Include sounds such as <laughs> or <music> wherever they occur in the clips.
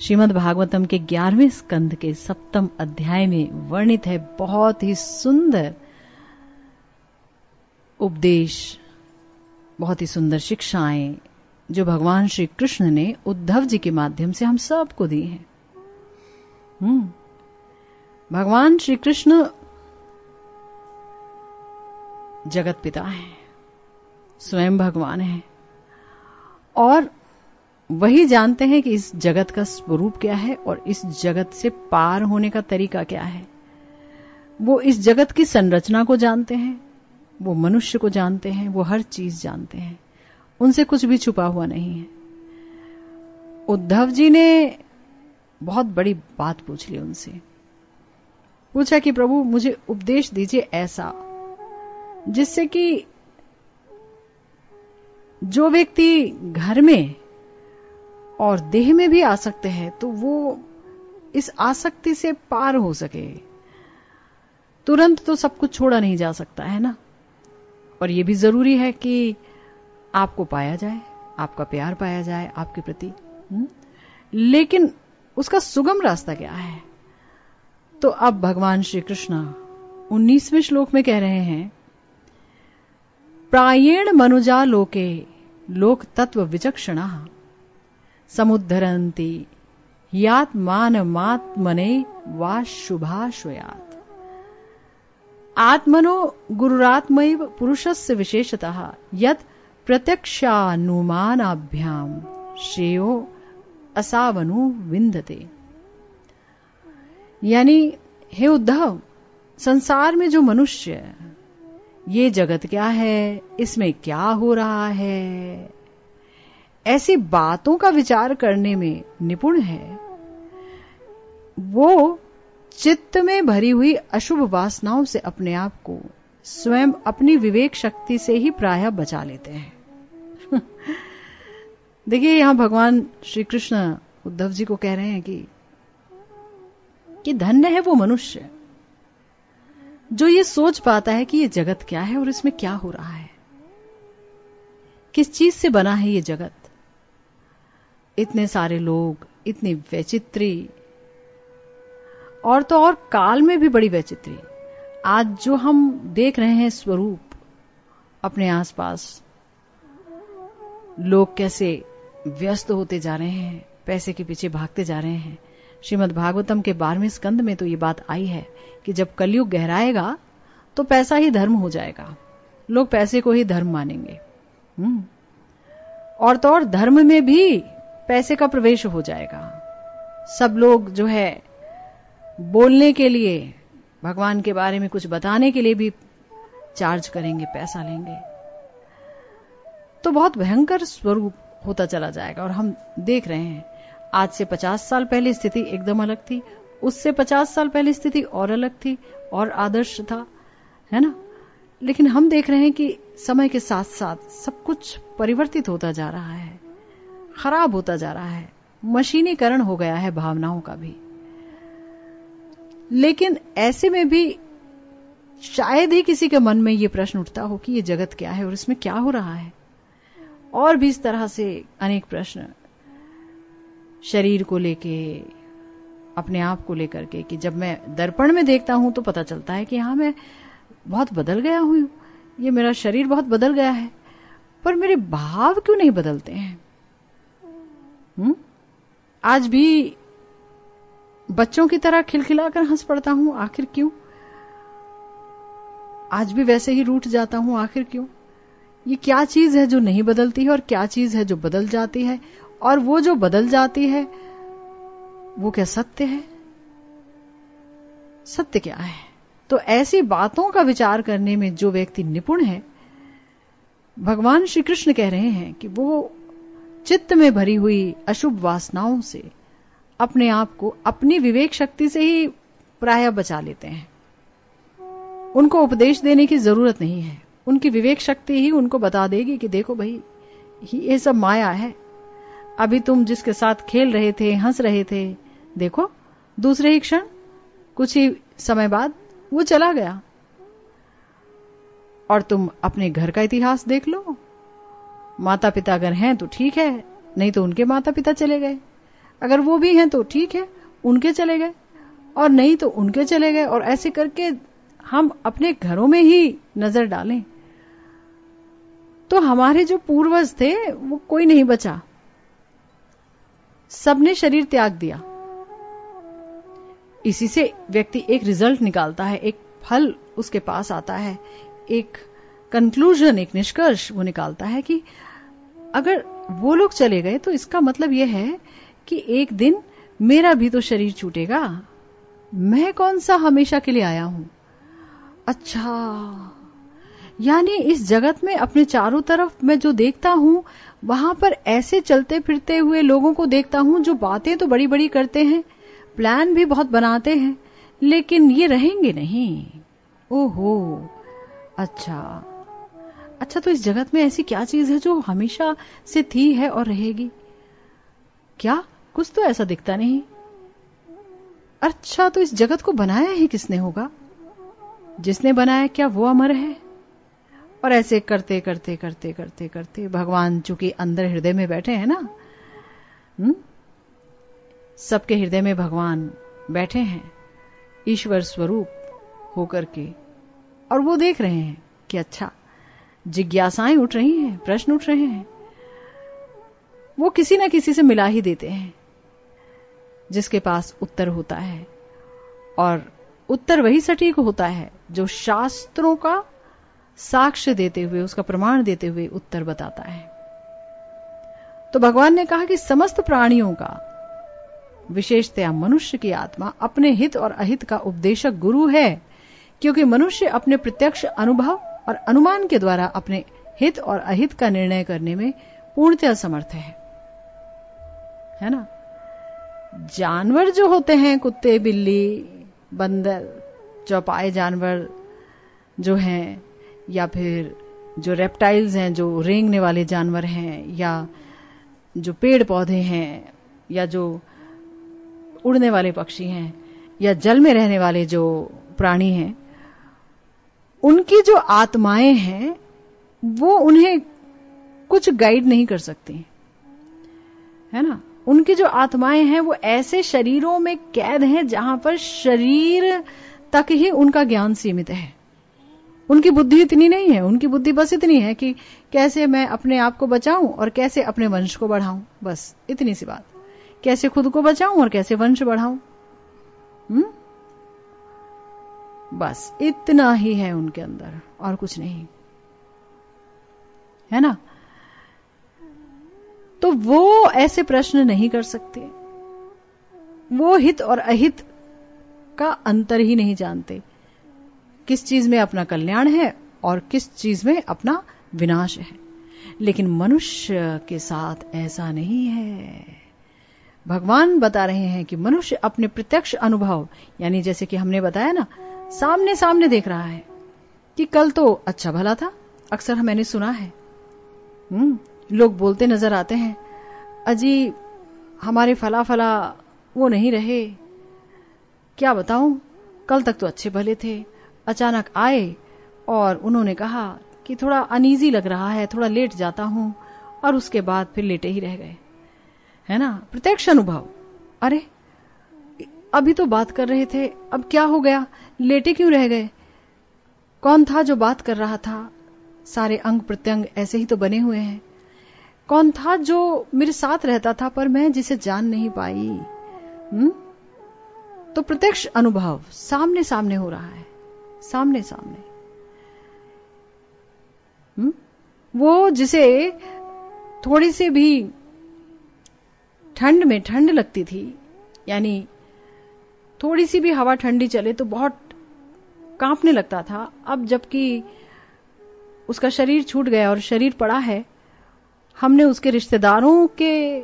श्रीमद् भागवतम के ग्यारहवें स्कंद के सप्तम अध्याय में वर्णित है बहुत ही सुंदर उपदेश, बहुत ही सुंदर शिक्षाएँ जो भगवान श्री कृष्ण ने उद्धव जी के माध्यम से हम सबको दी हैं। हम्म। भगवान श्री कृष्ण जगत पिता हैं, स्वयं भगवान हैं और वही जानते हैं कि इस जगत का स्वरूप क्या है और इस जगत से पार होने का तरीका क्या है। वो इस जगत की संरचना को जानते हैं, वो मनुष्य को जानते हैं, वो हर चीज़ जानते हैं। उनसे कुछ भी छुपा हुआ नहीं है। उद्धव जी ने बहुत बड़ी बात पूछ ली उनसे। पूछा कि प्रभु, मुझे उपदेश दीजिए ऐसा, जिससे कि जो व्यक्ति घर में और देह में भी आ सकते हैं तो वो इस आसक्ति से पार हो सके। तुरंत तो सब कुछ छोड़ा नहीं जा सकता, है ना? और ये भी ज़रूरी है कि आपको पाया जाए, आपका प्यार पाया जाए, आपके प्रति हम्म? लेकिन उसका सुगम रास्ता क्या है? तो अब भगवान श्री कृष्ण उन्नीसवें श्लोक में कह रहे हैं, प्रायेण मनुजा लोके लोक तत्व विचक्षणा। समुद्धरन्ति। यात्मानमात्मने वा शुभाश्वयात् आत्मनो गुरुरात्मैव पुरुषस्य विशेषतः, यत् प्रत्यक्षानुमानाभ्याम श्रेयो असावनु विंदते यानी, हे उद्धव, संसार में जो मनुष्य, ये जगत क्या है, इसमें क्या हो रहा है? ऐसी बातों का विचार करने में निपुण है। वो चित्त में भरी हुई अशुभ वासनाओं से अपने आप को स्वयं अपनी विवेक शक्ति से ही प्राय बचा लेते हैं। <laughs> देखिए, यहाँ भगवान श्री कृष्ण उद्धव जी को कह रहे हैं कि कि धन्य है वो मनुष्य जो ये सोच पाता है कि ये जगत क्या है और इसमें क्या हो रहा है। किस चीज़ से बना है ये जगत? इतने सारे लोग, इतनी वैचित्री। और तो और काल में भी बड़ी वैचित्री। आज जो हम देख रहे हैं स्वरूप अपने आसपास, लोग कैसे व्यस्त होते जा रहे हैं, पैसे के पीछे भागते जा रहे हैं। श्रीमद भागवतम के बारहवें स्कंद में तो ये बात आई है कि जब कलयुग गहराएगा तो पैसा ही धर्म हो जाएगा। लोग पैसे को ही धर्म मानेंगे। हम्म। और तो और धर्म में भी पैसे का प्रवेश हो जाएगा। सब लोग जो है, बोलने के लिए, भगवान के बारे में कुछ बताने के लिए भी चार्ज करेंगे, पैसा लेंगे। तो बहुत भयंकर स्वरूप होता चला जाएगा और हम देख रहे हैं, आज से पचास साल पहले स्थिति एकदम अलग थी, उससे पचास साल पहले स्थिति और अलग थी, और आदर्श था, है ना? लेकिन हम देख रहे हैं कि समय के साथ साथ सब कुछ परिवर्तित होता जा रहा है। खराब होता जा रहा है। मशीनीकरण हो गया है भावनाओं का भी। लेकिन ऐसे में भी शायद ही किसी के मन में ये प्रश्न उठता हो कि ये जगत क्या है और इसमें क्या हो रहा है। और भी इस तरह से अनेक प्रश्न शरीर को लेके, अपने आप को लेकर के, कि जब मैं दर्पण में देखता हूँ तो पता चलता है कि हाँ मैं बहुत बदल गया हूँ। ये मेरा शरीर बहुत बदल गया है। पर मेरे भाव क्यों नहीं बदलते हैं? हुँ? आज भी बच्चों की तरह खिलखिलाकर हंस पड़ता हूँ, आखिर क्यों? आज भी वैसे ही रूठ जाता हूँ, आखिर क्यों? ये क्या चीज़ है जो नहीं बदलती है और क्या चीज़ है जो बदल जाती है? और वो जो बदल जाती है, वो क्या सत्य है? सत्य क्या है? तो ऐसी बातों का विचार करने में जो व्यक्ति निपुण है, भगवान श्री कृष्ण कह रहे हैं कि वो चित्त में भरी हुई अशुभ वासनाओं से अपने आप को अपनी विवेक शक्ति से ही प्राय बचा लेते हैं। उनको उपदेश देने की ज़रूरत नहीं है। उनकी विवेक शक्ति ही उनको बता देगी कि देखो भाई, ये सब माया है। अभी तुम जिसके साथ खेल रहे थे, हंस रहे थे, देखो, दूसरे ही क्षण, कुछ ही समय बाद वो चला गया। और तुम अपने घर का इतिहास देख लो। माता पिता अगर हैं तो ठीक है, नहीं तो उनके माता पिता चले गए। अगर वो भी हैं तो ठीक है, उनके चले गए। और नहीं तो उनके चले गए, और ऐसे करके हम अपने घरों में ही नज़र डालें। तो हमारे जो पूर्वज थे, वो कोई नहीं बचा। सबने शरीर त्याग दिया। इसी से व्यक्ति एक रिज़ल्ट निकालता है, एक फल उसके पास आता है, एक कंक्लूजन एक निष्कर्ष वो निकालता है कि अगर वो लोग चले गए तो इसका मतलब यह है कि एक दिन मेरा भी तो शरीर छूटेगा। मैं कौन सा हमेशा के लिए आया हूँ? अच्छा यानी इस जगत में अपने चारों तरफ़ मैं जो देखता हूँ, वहाँ पर ऐसे चलते फिरते हुए लोगों को देखता हूँ, जो बातें तो बड़ी बड़ी करते हैं, प्लान भी बहुत बनाते हैं, लेकिन ये रहेंगे नहीं। ओहो अच्छा। अच्छा तो इस जगत में ऐसी क्या चीज़ है जो हमेशा से थी है और रहेगी? क्या? कुछ तो ऐसा दिखता नहीं। अच्छा तो इस जगत को बनाया ही किसने होगा? जिसने बनाया क्या वो अमर है? और ऐसे करते करते करते करते करते भगवान चूँकि अंदर हृदय में बैठे हैं ना हम्म? सबके हृदय में भगवान बैठे हैं, ईश्वर स्वरूप होकर के। और वो देख रहे हैं कि अच्छा जिज्ञासाएँ उठ रही हैं, प्रश्न उठ रहे हैं। वो किसी ना किसी से मिला ही देते हैं, जिसके पास उत्तर होता है। और उत्तर वही सटीक होता है जो शास्त्रों का साक्ष्य देते हुए, उसका प्रमाण देते हुए उत्तर बताता है। तो भगवान ने कहा कि समस्त प्राणियों का, विशेषतया मनुष्य की आत्मा, अपने हित और अहित का उपदेशक गुरु है, क्योंकि मनुष्य अपने प्रत्यक्ष अनुभव और अनुमान के द्वारा अपने हित और अहित का निर्णय करने में पूर्णतः समर्थ है। है ना? जानवर जो होते हैं, कुत्ते, बिल्ली, बंदर, चौपाए जानवर जो हैं, या फिर जो रेप्टाइल्स हैं, जो रेंगने वाले जानवर हैं, या जो पेड़ पौधे हैं, या जो उड़ने वाले पक्षी हैं, या जल में रहने वाले जो प्राणी हैं उनकी जो आत्माएँ हैं, वो उन्हें कुछ गाइड नहीं कर सकती। है ना? उनकी जो आत्माएँ हैं, वो ऐसे शरीरों में कैद हैं, जहाँ पर शरीर तक ही उनका ज्ञान सीमित है। उनकी बुद्धि इतनी नहीं है, उनकी बुद्धि बस इतनी है कि कैसे मैं अपने आप को बचाऊं और कैसे अपने वंश को बढ़ाऊं। बस, इतनी सी बात। कैसे खुद को बचाऊं और कैसे वंश बढ़ाऊं? हम्म? बस इतना ही है उनके अंदर और कुछ नहीं। है ना? तो वो ऐसे प्रश्न नहीं कर सकते। वो हित और अहित का अंतर ही नहीं जानते। किस चीज़ में अपना कल्याण है और किस चीज़ में अपना विनाश है। लेकिन मनुष्य के साथ ऐसा नहीं है। भगवान बता रहे हैं कि मनुष्य अपने प्रत्यक्ष अनुभव, यानी जैसे कि हमने बताया ना सामने सामने देख रहा है कि कल तो अच्छा भला था, अक्सर मैंने सुना है। हम्म लोग बोलते नज़र आते हैं, अजी, हमारे फला फला वो नहीं रहे। क्या बताऊँ, कल तक तो अच्छे भले थे, अचानक आए और उन्होंने कहा कि थोड़ा अनईजी लग रहा है, थोड़ा लेट जाता हूँ, और उसके बाद फिर लेटे ही रह गए। है ना? प्रत्यक्ष अनुभव। अरे, अभी तो बात कर रहे थे, अब क्या हो गया? लेटे क्यों रह गए? कौन था जो बात कर रहा था? सारे अंग प्रत्यंग ऐसे ही तो बने हुए हैं। कौन था जो मेरे साथ रहता था पर मैं जिसे जान नहीं पाई? हुँ? तो प्रत्यक्ष अनुभव सामने सामने हो रहा है। सामने सामने हुँ? वो जिसे थोड़ी सी भी ठंड में ठंड लगती थी, यानी थोड़ी सी भी हवा ठंडी चले तो बहुत कांपने लगता था। अब जबकि उसका शरीर छूट गया और शरीर पड़ा है, हमने उसके रिश्तेदारों के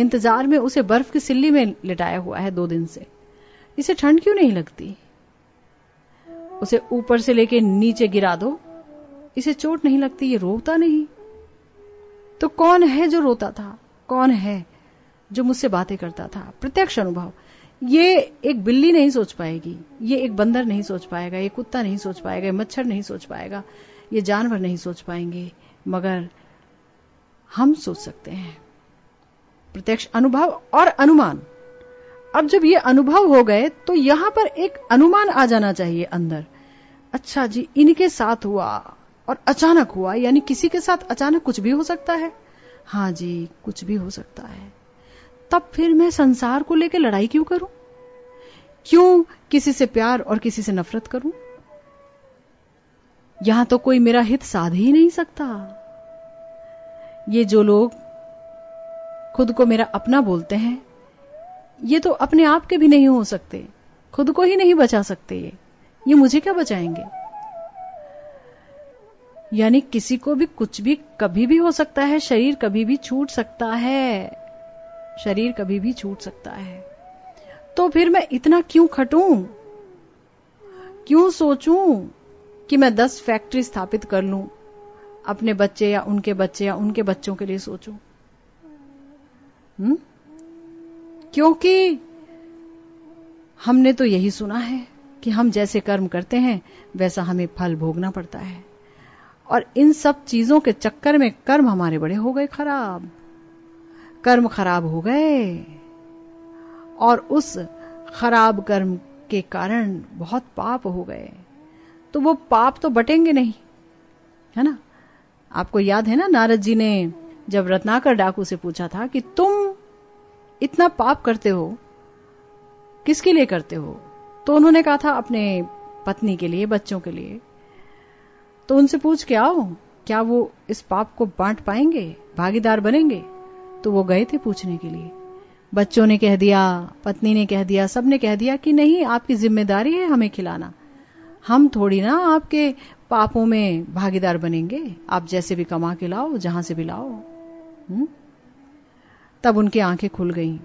इंतज़ार में उसे बर्फ़ की सिल्ली में लिटाया हुआ है दो दिन से। इसे ठंड क्यों नहीं लगती? उसे ऊपर से लेके नीचे गिरा दो। इसे चोट नहीं लगती, ये रोता नहीं। तो कौन है जो रोता था? कौन है जो मुझसे बातें करता था? प्रत्यक्ष अनुभव। ये एक बिल्ली नहीं सोच पाएगी, ये एक बंदर नहीं सोच पाएगा, ये कुत्ता नहीं सोच पाएगा मच्छर नहीं सोच पाएगा, ये जानवर नहीं सोच पाएँगे, मगर हम सोच सकते हैं। प्रत्यक्ष अनुभव और अनुमान। अब जब ये अनुभव हो गए तो यहाँ पर एक अनुमान आ जाना चाहिए अंदर। अच्छा जी, इनके साथ हुआ और अचानक हुआ, यानी किसी के साथ अचानक कुछ भी हो सकता है? हाँ जी, कुछ भी हो सकता है। तब फिर मैं संसार को लेकर लड़ाई क्यों करूँ? क्यों किसी से प्यार और किसी से नफरत करूँ? यहाँ तो कोई मेरा हित साध ही नहीं सकता। ये जो लोग खुद को मेरा अपना बोलते हैं, ये तो अपने आप के भी नहीं हो सकते। खुद को ही नहीं बचा सकते ये। ये मुझे क्या बचाएँगे? यानी किसी को भी कुछ भी कभी भी हो सकता है, शरीर कभी भी छूट सकता है। शरीर कभी भी छूट सकता है। तो फिर मैं इतना क्यों खटूं? क्यों सोचूं कि मैं दस फैक्ट्री स्थापित कर लूँ, अपने बच्चे या उनके बच्चे या उनके बच्चों के लिए सोचूं? हम्म? क्योंकि हमने तो यही सुना है कि हम जैसे कर्म करते हैं, वैसा हमें फल भोगना पड़ता है। और इन सब चीज़ों के चक्कर में कर्म हमारे बड़े हो गए खराब। कर्म खराब हो गए। और उस खराब कर्म के कारण बहुत पाप हो गए। तो वो पाप तो बटेंगे नहीं, है ना? आपको याद है ना, नारद जी ने जब रत्नाकर डाकू से पूछा था कि तुम इतना पाप करते हो, किसके लिए करते हो? तो उन्होंने कहा था अपने पत्नी के लिए, बच्चों के लिए। तो उनसे पूछ के आओ, क्या वो इस पाप को बांट पाएँगे, भागीदार बनेंगे? तो वो गए थे पूछने के लिए। बच्चों ने कह दिया, पत्नी ने कह दिया, सबने कह दिया कि नहीं, आपकी ज़िम्मेदारी है हमें खिलाना। हम थोड़ी ना आपके पापों में भागीदार बनेंगे। आप जैसे भी कमा के लाओ, जहाँ से भी लाओ। हुँ? तब उनकी आँखें खुल गईं।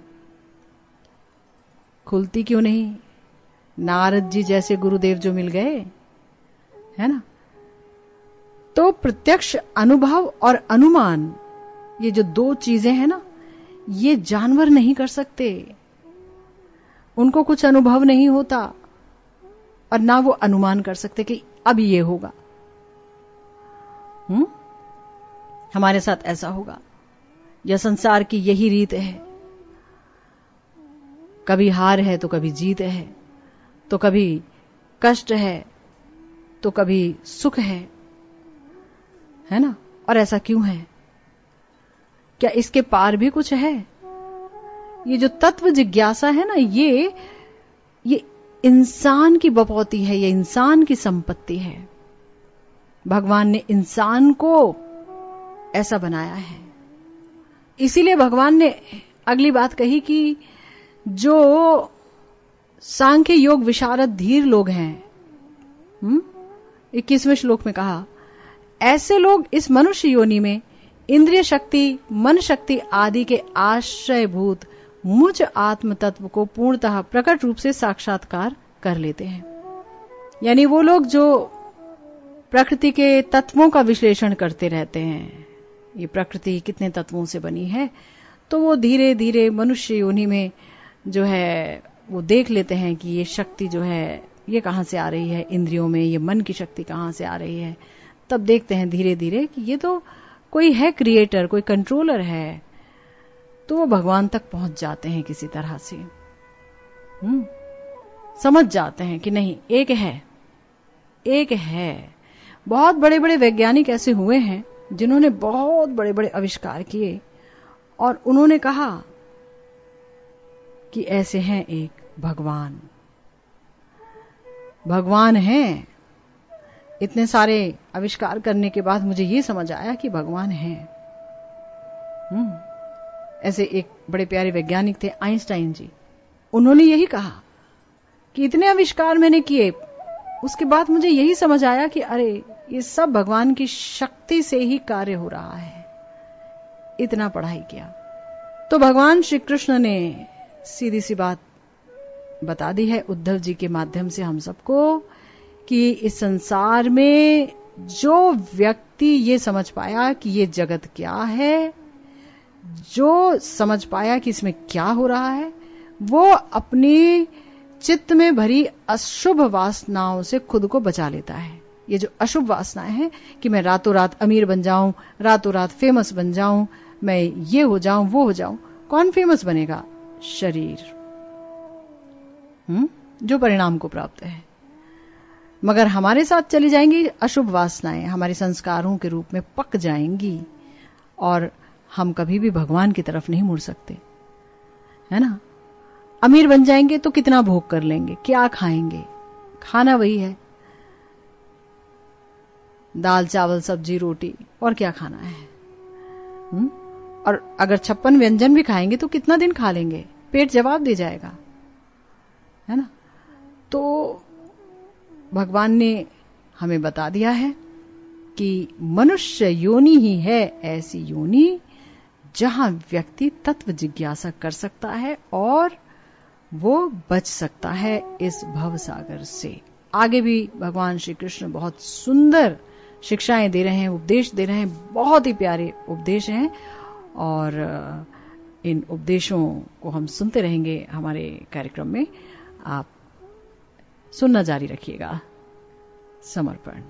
खुलती क्यों नहीं? नारद जी जैसे गुरुदेव जो मिल गए, है ना? तो प्रत्यक्ष अनुभव और अनुमान ये जो दो चीज़ें हैं ना, ये जानवर नहीं कर सकते। उनको कुछ अनुभव नहीं होता और ना वो अनुमान कर सकते कि अब ये होगा। हम्म? हमारे साथ ऐसा होगा। यह संसार की यही रीत है। कभी हार है तो कभी जीत है तो कभी कष्ट है तो कभी सुख है। है ना? और ऐसा क्यों है? क्या इसके पार भी कुछ है ये जो तत्व जिज्ञासा है ना, ये ये इंसान की बपौती है, ये इंसान की संपत्ति है भगवान ने इंसान को ऐसा बनाया है इसीलिए भगवान ने अगली बात कही कि जो सांख्य योग विशारद धीर लोग हैं हम्म? इक्कीसवें श्लोक में कहा, ऐसे लोग इस मनुष्य योनि में इंद्रिय शक्ति, मन शक्ति आदि के आश्रयभूत मुझ आत्म तत्व को पूर्णतः प्रकट रूप से साक्षात्कार कर लेते हैं। यानी वो लोग जो प्रकृति के तत्वों का विश्लेषण करते रहते हैं, ये प्रकृति कितने तत्वों से बनी है तो वो धीरे धीरे मनुष्य योनि में जो है, वो देख लेते हैं कि ये शक्ति जो है, ये कहाँ से आ रही है? इंद्रियों में ये मन की शक्ति कहाँ से आ रही है? तब देखते हैं धीरे धीरे कि ये तो कोई है क्रिएटर कोई कंट्रोलर है तो वो भगवान तक पहुँच जाते हैं किसी तरह से। हम्म? समझ जाते हैं कि नहीं, एक है एक है। बहुत बड़े बड़े वैज्ञानिक ऐसे हुए हैं, जिन्होंने बहुत बड़े बड़े आविष्कार किए, और उन्होंने कहा कि ऐसे हैं एक भगवान। भगवान हैं इतने सारे आविष्कार करने के बाद मुझे ये समझ आया कि भगवान है। हम्म। ऐसे एक बड़े प्यारे वैज्ञानिक थे, आइंस्टाइन जी। उन्होंने यही कहा कि इतने आविष्कार मैंने किए, उसके बाद मुझे यही समझ आया कि अरे, ये सब भगवान की शक्ति से ही कार्य हो रहा है। इतना पढ़ाई किया। तो भगवान श्री कृष्ण ने सीधी सी बात बता दी है, उद्धव जी के माध्यम से हम सबको। कि इस संसार में जो व्यक्ति ये समझ पाया कि ये जगत क्या है, जो समझ पाया कि इसमें क्या हो रहा है, वो अपनी चित्त में भरी अशुभ वासनाओं से खुद को बचा लेता है। ये जो अशुभ वासनाएँ हैं कि मैं रातों रात अमीर बन जाऊँ रातों रात फ़ेमस बन जाऊँ, मैं ये हो जाऊँ, वो हो जाऊँ, कौन फ़ेमस बनेगा? शरीर। हम्म? जो परिणाम को प्राप्त है। मगर हमारे साथ चली जाएँगी अशुभ वासनाएँ, हमारे संस्कारों के रूप में पक जाएँगी और हम कभी भी भगवान की तरफ़ नहीं मुड़ सकते। है ना? अमीर बन जाएँगे तो कितना भोग कर लेंगे, क्या खाएँगे? खाना वही है। दाल, चावल, सब्ज़ी, रोटी, और क्या खाना है? हुँ? और अगर छप्पन व्यंजन भी खाएँगे तो कितना दिन खा लेंगे? पेट जवाब दे जाएगा। है ना? तो भगवान ने हमें बता दिया है कि मनुष्य योनि ही है, ऐसी योनि जहाँ व्यक्ति तत्व जिज्ञासा कर सकता है और वो बच सकता है इस भव सागर से। आगे भी भगवान श्री कृष्ण बहुत सुंदर शिक्षाएँ दे रहे हैं, उपदेश दे रहे हैं, बहुत ही प्यारे उपदेश हैं और इन उपदेशों को हम सुनते रहेंगे हमारे कार्यक्रम में। आप सुनना जारी रखिएगा। समर्पण।